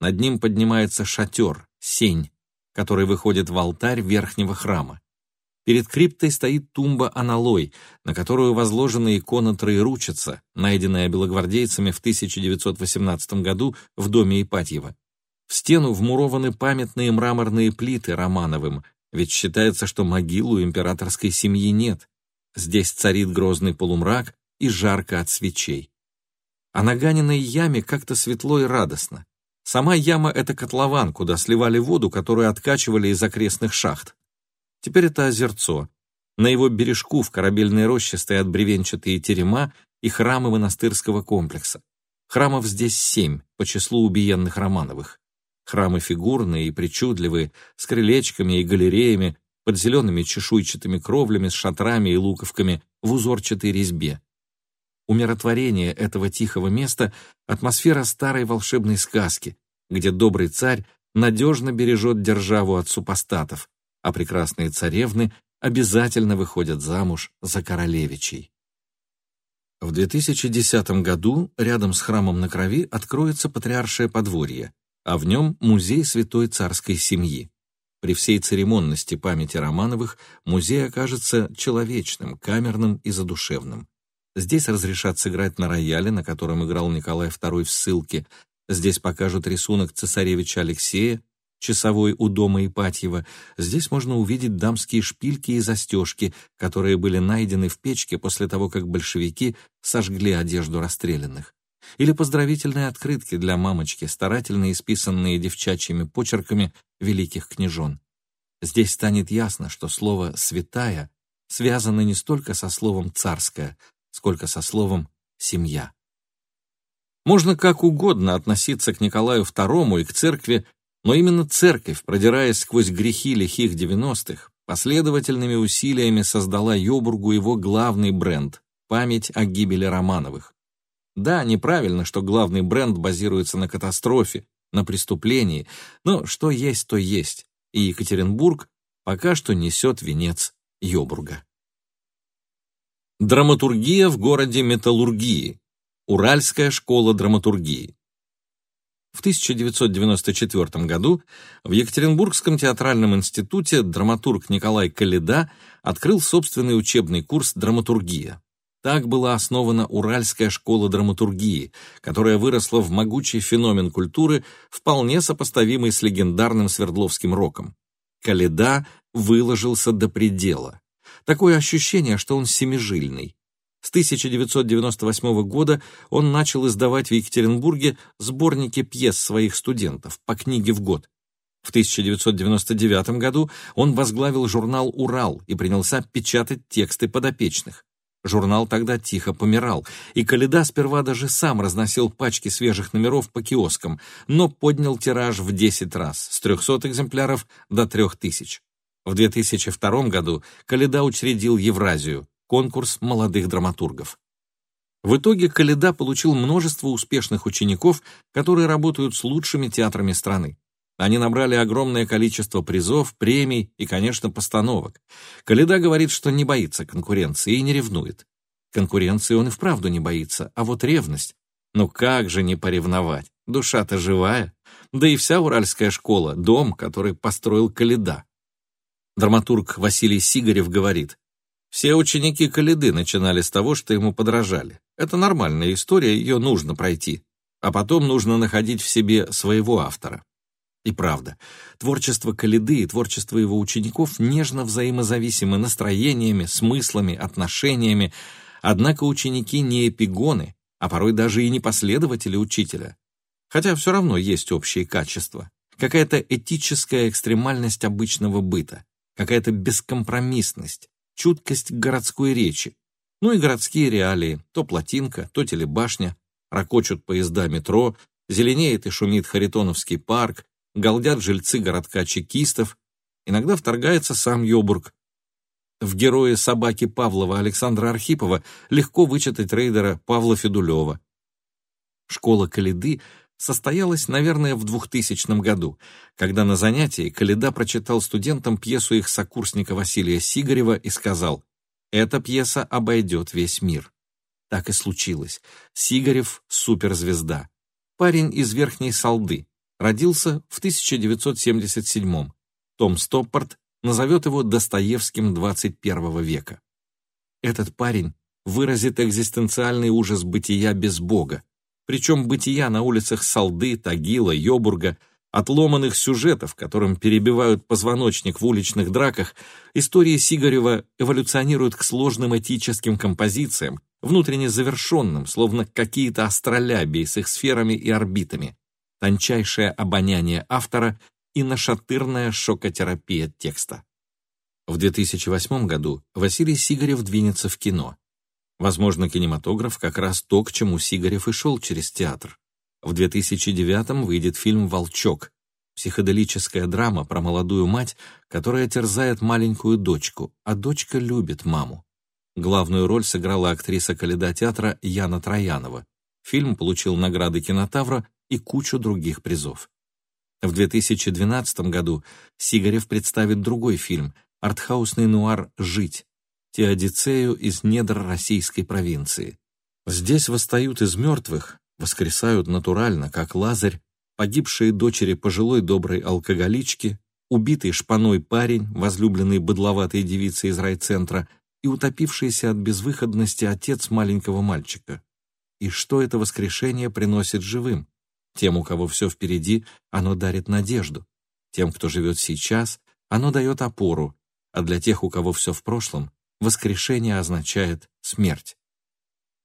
Над ним поднимается шатер, сень, который выходит в алтарь верхнего храма. Перед криптой стоит тумба-аналой, на которую возложена икона Троеручица, найденная белогвардейцами в 1918 году в доме Ипатьева. В стену вмурованы памятные мраморные плиты Романовым, ведь считается, что могилу императорской семьи нет. Здесь царит грозный полумрак и жарко от свечей. А на Ганиной яме как-то светло и радостно. Сама яма — это котлован, куда сливали воду, которую откачивали из окрестных шахт. Теперь это озерцо. На его бережку в корабельной роще стоят бревенчатые терема и храмы монастырского комплекса. Храмов здесь семь, по числу убиенных Романовых. Храмы фигурные и причудливые, с крылечками и галереями, под зелеными чешуйчатыми кровлями с шатрами и луковками в узорчатой резьбе. Умиротворение этого тихого места — атмосфера старой волшебной сказки, где добрый царь надежно бережет державу от супостатов, а прекрасные царевны обязательно выходят замуж за королевичей. В 2010 году рядом с храмом на крови откроется Патриаршее подворье, а в нем музей святой царской семьи. При всей церемонности памяти Романовых музей окажется человечным, камерным и задушевным. Здесь разрешат сыграть на рояле, на котором играл Николай II в ссылке. Здесь покажут рисунок цесаревича Алексея, часовой у дома Ипатьева. Здесь можно увидеть дамские шпильки и застежки, которые были найдены в печке после того, как большевики сожгли одежду расстрелянных. Или поздравительные открытки для мамочки, старательно исписанные девчачьими почерками великих княжон. Здесь станет ясно, что слово «святая» связано не столько со словом «царская», сколько со словом «семья». Можно как угодно относиться к Николаю II и к церкви, но именно церковь, продираясь сквозь грехи лихих девяностых, последовательными усилиями создала Йобургу его главный бренд — память о гибели Романовых. Да, неправильно, что главный бренд базируется на катастрофе, на преступлении, но что есть, то есть, и Екатеринбург пока что несет венец Йобурга. Драматургия в городе Металлургии. Уральская школа драматургии. В 1994 году в Екатеринбургском театральном институте драматург Николай Каледа открыл собственный учебный курс «Драматургия». Так была основана Уральская школа драматургии, которая выросла в могучий феномен культуры, вполне сопоставимый с легендарным Свердловским роком. Каледа выложился до предела. Такое ощущение, что он семижильный. С 1998 года он начал издавать в Екатеринбурге сборники пьес своих студентов по книге в год. В 1999 году он возглавил журнал «Урал» и принялся печатать тексты подопечных. Журнал тогда тихо помирал, и Каледа сперва даже сам разносил пачки свежих номеров по киоскам, но поднял тираж в 10 раз, с 300 экземпляров до 3000. В 2002 году Каледа учредил Евразию, конкурс молодых драматургов. В итоге Каледа получил множество успешных учеников, которые работают с лучшими театрами страны. Они набрали огромное количество призов, премий и, конечно, постановок. Каледа говорит, что не боится конкуренции и не ревнует. Конкуренции он и вправду не боится, а вот ревность. Ну как же не поревновать? Душа-то живая. Да и вся уральская школа — дом, который построил Каледа. Драматург Василий Сигарев говорит, «Все ученики Каледы начинали с того, что ему подражали. Это нормальная история, ее нужно пройти. А потом нужно находить в себе своего автора. И правда, творчество Калиды и творчество его учеников нежно взаимозависимы настроениями, смыслами, отношениями, однако ученики не эпигоны, а порой даже и не последователи учителя. Хотя все равно есть общие качества. Какая-то этическая экстремальность обычного быта, какая-то бескомпромиссность, чуткость городской речи. Ну и городские реалии, то плотинка, то телебашня, ракочут поезда метро, зеленеет и шумит Харитоновский парк, галдят жильцы городка чекистов, иногда вторгается сам Йобург. В герое собаки Павлова Александра Архипова легко вычитать рейдера Павла Федулева. Школа Калиды состоялась, наверное, в 2000 году, когда на занятии Калида прочитал студентам пьесу их сокурсника Василия Сигарева и сказал «Эта пьеса обойдет весь мир». Так и случилось. Сигарев — суперзвезда. Парень из Верхней Салды, Родился в 1977 Том Стоппорт назовет его Достоевским 21 века. Этот парень выразит экзистенциальный ужас бытия без Бога, причем бытия на улицах Салды, Тагила, Йобурга, отломанных сюжетов, которым перебивают позвоночник в уличных драках, истории Сигарева эволюционируют к сложным этическим композициям, внутренне завершенным, словно какие-то астролябии с их сферами и орбитами тончайшее обоняние автора и нашатырная шокотерапия текста. В 2008 году Василий Сигарев двинется в кино. Возможно, кинематограф как раз то, к чему Сигарев и шел через театр. В 2009 выйдет фильм «Волчок», психоделическая драма про молодую мать, которая терзает маленькую дочку, а дочка любит маму. Главную роль сыграла актриса Каледа театра Яна Троянова. Фильм получил награды кинотавра и кучу других призов. В 2012 году Сигарев представит другой фильм, артхаусный нуар «Жить», теодицею из недр российской провинции. Здесь восстают из мертвых, воскресают натурально, как Лазарь, погибшие дочери пожилой доброй алкоголички, убитый шпаной парень, возлюбленный быдловатой девицей из райцентра, и утопившийся от безвыходности отец маленького мальчика. И что это воскрешение приносит живым? Тем, у кого все впереди, оно дарит надежду. Тем, кто живет сейчас, оно дает опору, а для тех, у кого все в прошлом, воскрешение означает смерть.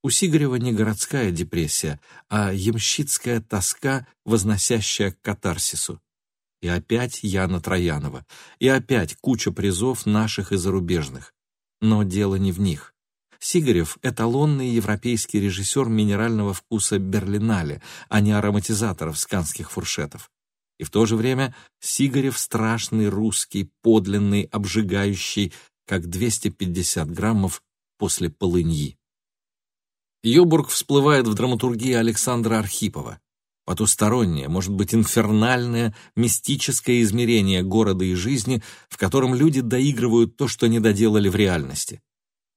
У Сигарева не городская депрессия, а ямщицкая тоска, возносящая к катарсису. И опять Яна Троянова, и опять куча призов наших и зарубежных. Но дело не в них. Сигарев — эталонный европейский режиссер минерального вкуса берлинале, а не ароматизаторов сканских фуршетов. И в то же время Сигарев — страшный русский, подлинный, обжигающий, как 250 граммов после полыньи. Йобург всплывает в драматургии Александра Архипова. Потустороннее, может быть, инфернальное, мистическое измерение города и жизни, в котором люди доигрывают то, что не доделали в реальности.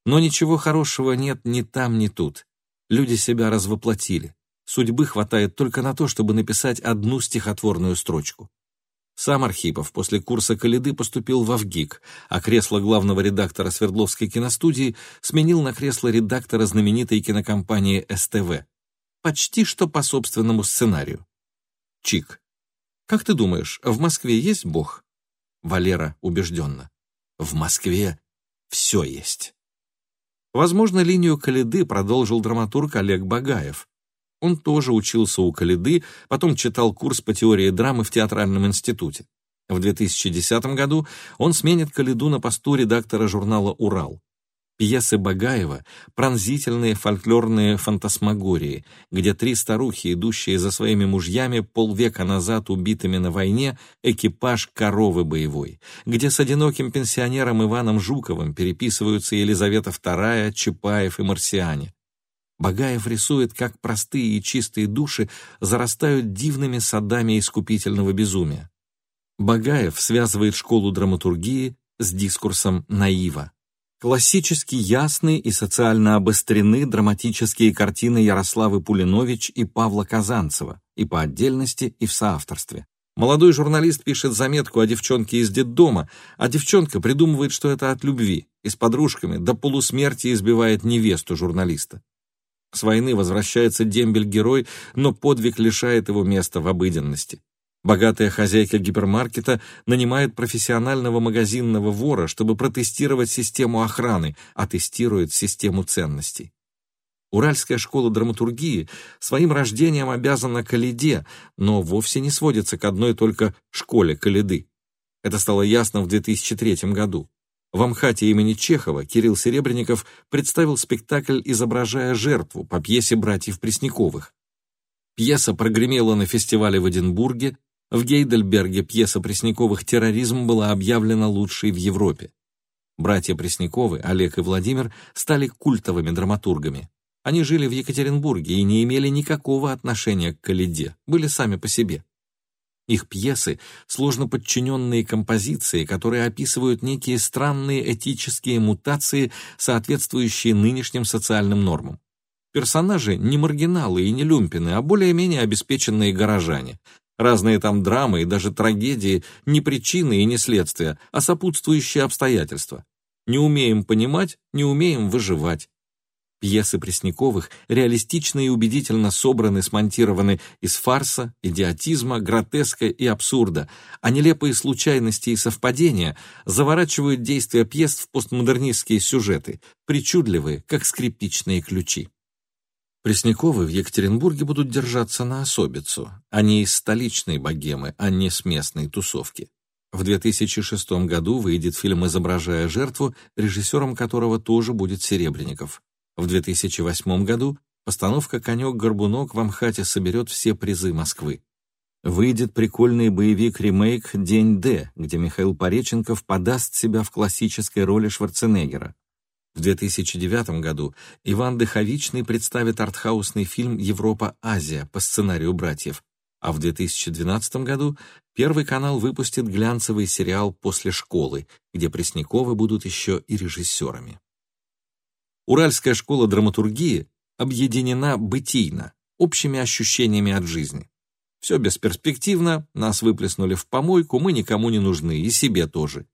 Но ничего хорошего нет ни там, ни тут. Люди себя развоплотили. Судьбы хватает только на то, чтобы написать одну стихотворную строчку. Сам Архипов после курса Калиды поступил в Авгик, а кресло главного редактора Свердловской киностудии сменил на кресло редактора знаменитой кинокомпании СТВ. Почти что по собственному сценарию. Чик. Как ты думаешь, в Москве есть Бог? Валера убежденно. В Москве все есть. Возможно, линию Калиды продолжил драматург Олег Багаев. Он тоже учился у Калиды, потом читал курс по теории драмы в театральном институте. В 2010 году он сменит Калиду на посту редактора журнала «Урал». Пьесы Багаева — пронзительные фольклорные фантасмагории, где три старухи, идущие за своими мужьями полвека назад убитыми на войне, экипаж коровы боевой, где с одиноким пенсионером Иваном Жуковым переписываются Елизавета II, Чапаев и марсиане. Багаев рисует, как простые и чистые души зарастают дивными садами искупительного безумия. Багаев связывает школу драматургии с дискурсом наива. Классически ясны и социально обострены драматические картины Ярославы Пулинович и Павла Казанцева, и по отдельности, и в соавторстве. Молодой журналист пишет заметку о девчонке из детдома, а девчонка придумывает, что это от любви, и с подружками до полусмерти избивает невесту журналиста. С войны возвращается дембель-герой, но подвиг лишает его места в обыденности. Богатая хозяйка гипермаркета нанимает профессионального магазинного вора, чтобы протестировать систему охраны, а тестирует систему ценностей. Уральская школа драматургии своим рождением обязана Каледе, но вовсе не сводится к одной только школе Каледы. Это стало ясно в 2003 году. В Амхате имени Чехова Кирилл Серебренников представил спектакль «Изображая жертву» по пьесе братьев Пресняковых. Пьеса прогремела на фестивале в Эдинбурге, в Гейдельберге пьеса Пресняковых «Терроризм» была объявлена лучшей в Европе. Братья Пресняковы, Олег и Владимир, стали культовыми драматургами. Они жили в Екатеринбурге и не имели никакого отношения к Каледе, были сами по себе. Их пьесы — сложно подчиненные композиции, которые описывают некие странные этические мутации, соответствующие нынешним социальным нормам. Персонажи не маргиналы и не люмпины, а более-менее обеспеченные горожане, Разные там драмы и даже трагедии не причины и не следствия, а сопутствующие обстоятельства. Не умеем понимать, не умеем выживать. Пьесы Пресняковых реалистично и убедительно собраны, смонтированы из фарса, идиотизма, гротеска и абсурда, а нелепые случайности и совпадения заворачивают действия пьес в постмодернистские сюжеты, причудливые, как скрипичные ключи. Пресняковы в Екатеринбурге будут держаться на особицу. Они из столичной богемы, а не с местной тусовки. В 2006 году выйдет фильм «Изображая жертву», режиссером которого тоже будет Серебренников. В 2008 году постановка «Конек-горбунок» в Амхате соберет все призы Москвы. Выйдет прикольный боевик-ремейк «День Д», где Михаил Пореченков подаст себя в классической роли Шварценеггера. В 2009 году Иван Дыховичный представит артхаусный фильм «Европа-Азия» по сценарию братьев, а в 2012 году Первый канал выпустит глянцевый сериал «После школы», где Пресняковы будут еще и режиссерами. Уральская школа драматургии объединена бытийно, общими ощущениями от жизни. Все бесперспективно, нас выплеснули в помойку, мы никому не нужны, и себе тоже.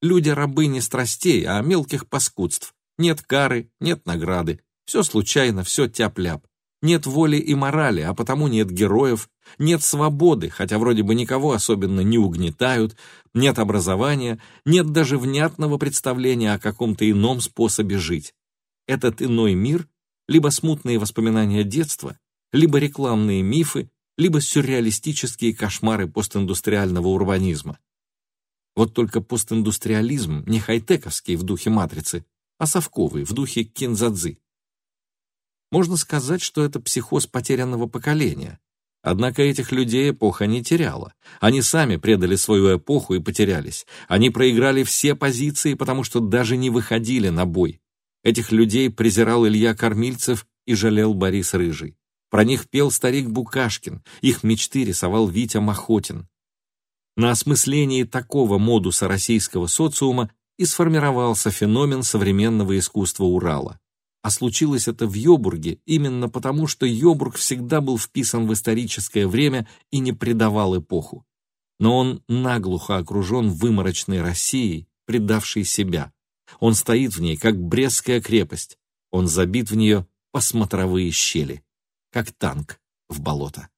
Люди рабы не страстей, а мелких паскудств, нет кары, нет награды. Все случайно, все тяп-ляп. Нет воли и морали, а потому нет героев, нет свободы, хотя вроде бы никого особенно не угнетают, нет образования, нет даже внятного представления о каком-то ином способе жить. Этот иной мир — либо смутные воспоминания детства, либо рекламные мифы, либо сюрреалистические кошмары постиндустриального урбанизма. Вот только постиндустриализм не хай-тековский в духе «Матрицы», а совковый, в духе кинзадзы. Можно сказать, что это психоз потерянного поколения. Однако этих людей эпоха не теряла. Они сами предали свою эпоху и потерялись. Они проиграли все позиции, потому что даже не выходили на бой. Этих людей презирал Илья Кормильцев и жалел Борис Рыжий. Про них пел старик Букашкин, их мечты рисовал Витя Махотин. На осмыслении такого модуса российского социума и сформировался феномен современного искусства Урала. А случилось это в Йобурге именно потому, что Йобург всегда был вписан в историческое время и не предавал эпоху. Но он наглухо окружен выморочной Россией, предавшей себя. Он стоит в ней, как Брестская крепость. Он забит в нее по смотровые щели, как танк в болото.